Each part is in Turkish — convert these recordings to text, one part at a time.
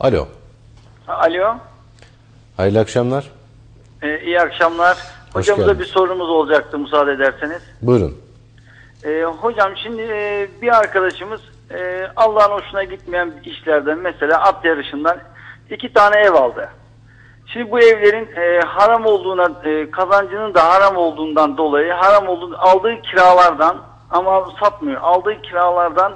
Alo. Alo. Hayırlı akşamlar. Ee, iyi akşamlar. Hocamıza geldiniz. bir sorumuz olacaktı müsaade ederseniz. Buyurun. Ee, hocam şimdi e, bir arkadaşımız e, Allah'ın hoşuna gitmeyen işlerden mesela at yarışından iki tane ev aldı. Şimdi bu evlerin e, haram olduğuna, e, kazancının da haram olduğundan dolayı haram olduğu, aldığı kiralardan ama satmıyor. Aldığı kiralardan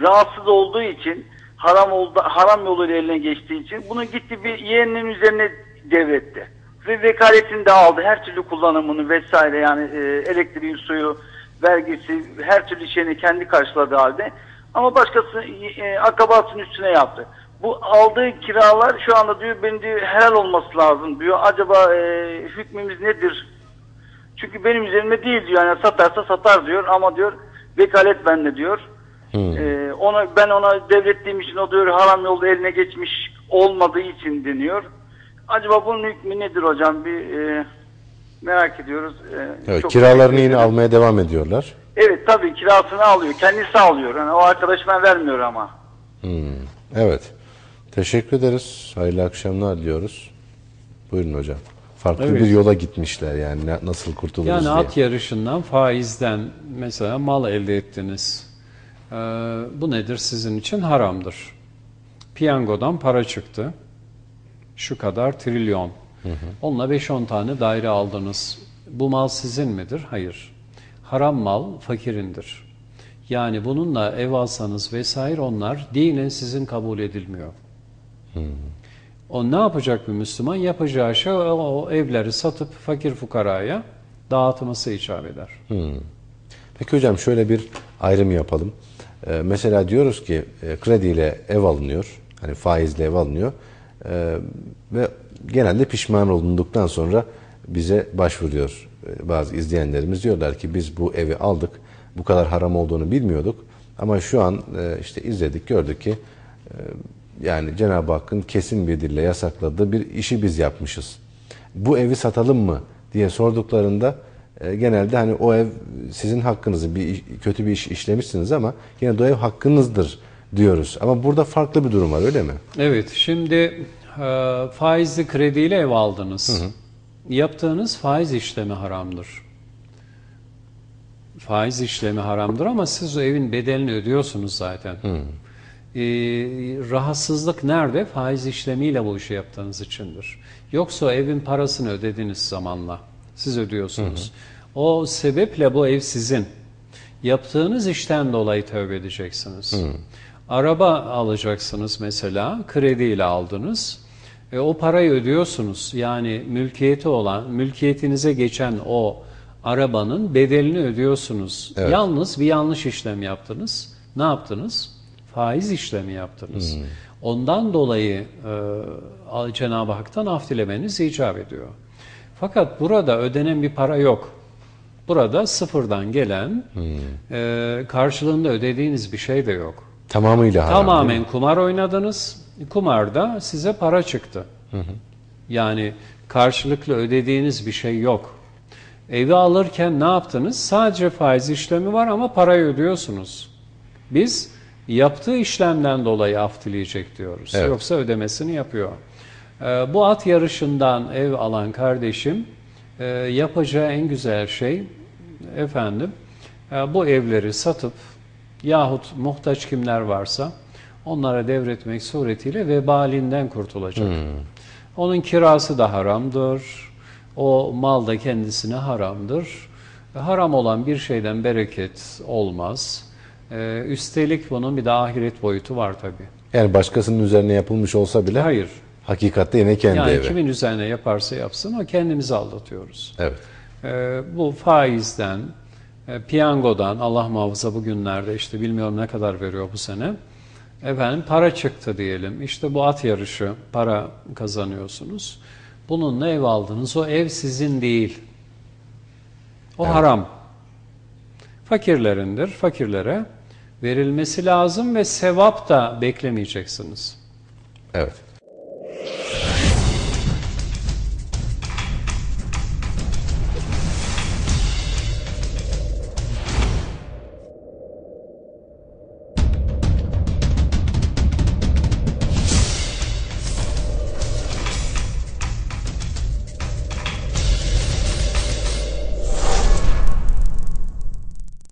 rahatsız olduğu için haram oldu, haram yoluyla eline geçtiği için bunu gitti bir yeğeninin üzerine devretti. Ve vekaletini de aldı. Her türlü kullanımını vesaire yani e, elektriği, suyu, vergisi, her türlü şeyini kendi karşıladığı halde ama başkası e, akrabasının üstüne yaptı. Bu aldığı kiralar şu anda diyor benim diyor helal olması lazım diyor. Acaba e, hükmümüz nedir? Çünkü benim üzerime değil diyor. Yani satarsa satar diyor ama diyor vekalet bende diyor. E, ona ben ona devrettiğim için o diyor haram yolda eline geçmiş olmadığı için deniyor. Acaba bunun hükmü nedir hocam? Bir e, merak ediyoruz. E, Evet, çok kiralarını yine almaya devam ediyorlar. Evet tabii kirasını alıyor. Kendisi alıyor. Yani o arkadaşına vermiyor ama. Hmm, Evet. Teşekkür ederiz. Hayırlı akşamlar diliyoruz. Buyurun hocam. Farklı Evet. bir yola gitmişler yani nasıl kurtuluruz Yani diye. at yarışından faizden mesela mal elde ettiniz. Ee, bu nedir sizin için? Haramdır. Piyangodan para çıktı. Şu kadar trilyon. Onunla 5-10 tane daire aldınız. Bu mal sizin midir? Hayır. Haram mal fakirindir. Yani bununla ev alsanız vesaire onlar dinen sizin kabul edilmiyor. O ne yapacak bir Müslüman? Yapacağı şey o, o evleri satıp fakir fukaraya dağıtması icap eder. Peki hocam şöyle bir ayrım yapalım. Ee, mesela diyoruz ki e, krediyle ev alınıyor. Hani faizle ev alınıyor. Ee, ve genelde pişman olunduktan sonra bize başvuruyor. Ee, bazı izleyenlerimiz diyorlar ki biz bu evi aldık. Bu kadar haram olduğunu bilmiyorduk. Ama şu an e, işte izledik gördük ki e, yani Cenab-ı Hakk'ın kesin bir dille yasakladığı bir işi biz yapmışız. Bu evi satalım mı diye sorduklarında e, genelde hani o ev sizin hakkınızı bir kötü bir iş işlemişsiniz ama yine de o ev hakkınızdır diyoruz. Ama burada farklı bir durum var öyle mi? Evet, şimdi e, faizli krediyle ev aldınız. Yaptığınız faiz işlemi haramdır. Faiz işlemi haramdır ama siz o evin bedelini ödüyorsunuz zaten. E, rahatsızlık nerede? Faiz işlemiyle bu işi yaptığınız içindir. Yoksa evin parasını ödediğiniz zamanla siz ödüyorsunuz. O sebeple bu ev sizin. Yaptığınız işten dolayı tövbe edeceksiniz. Araba alacaksınız mesela, krediyle aldınız. E, o parayı ödüyorsunuz. Yani mülkiyeti olan, mülkiyetinize geçen o arabanın bedelini ödüyorsunuz. Evet. Yalnız bir yanlış işlem yaptınız. Ne yaptınız? Faiz işlemi yaptınız. Ondan dolayı e, Cenab-ı Hak'tan af dilemeniz icap ediyor. Fakat burada ödenen bir para yok. Burada sıfırdan gelen e, karşılığında ödediğiniz bir şey de yok. Tamamıyla haram. Tamamen kumar oynadınız. Kumarda size para çıktı. Yani karşılıklı ödediğiniz bir şey yok. Evi alırken ne yaptınız? Sadece faiz işlemi var ama parayı ödüyorsunuz. Biz yaptığı işlemden dolayı af dileyecek diyoruz. Evet. Yoksa ödemesini yapıyor. Ee, bu at yarışından ev alan kardeşim e, yapacağı en güzel şey efendim e, bu evleri satıp yahut muhtaç kimler varsa onlara devretmek suretiyle vebalinden kurtulacak. Onun kirası da haramdır. O mal da kendisine haramdır. Haram olan bir şeyden bereket olmaz. Ee, üstelik bunun bir de ahiret boyutu var tabi. Yani başkasının üzerine yapılmış olsa bile Hayır. Hakikatte yine kendi Yani evi. kimin üzerine yaparsa yapsın o kendimizi aldatıyoruz. Evet. Ee, bu faizden, e, piyangodan, Allah muhafaza bugünlerde işte bilmiyorum ne kadar veriyor bu sene. Efendim para çıktı diyelim. İşte bu at yarışı para kazanıyorsunuz. Bununla ev aldınız. O ev sizin değil. O haram. Fakirlerindir. Fakirlere verilmesi lazım ve sevap da beklemeyeceksiniz. Evet.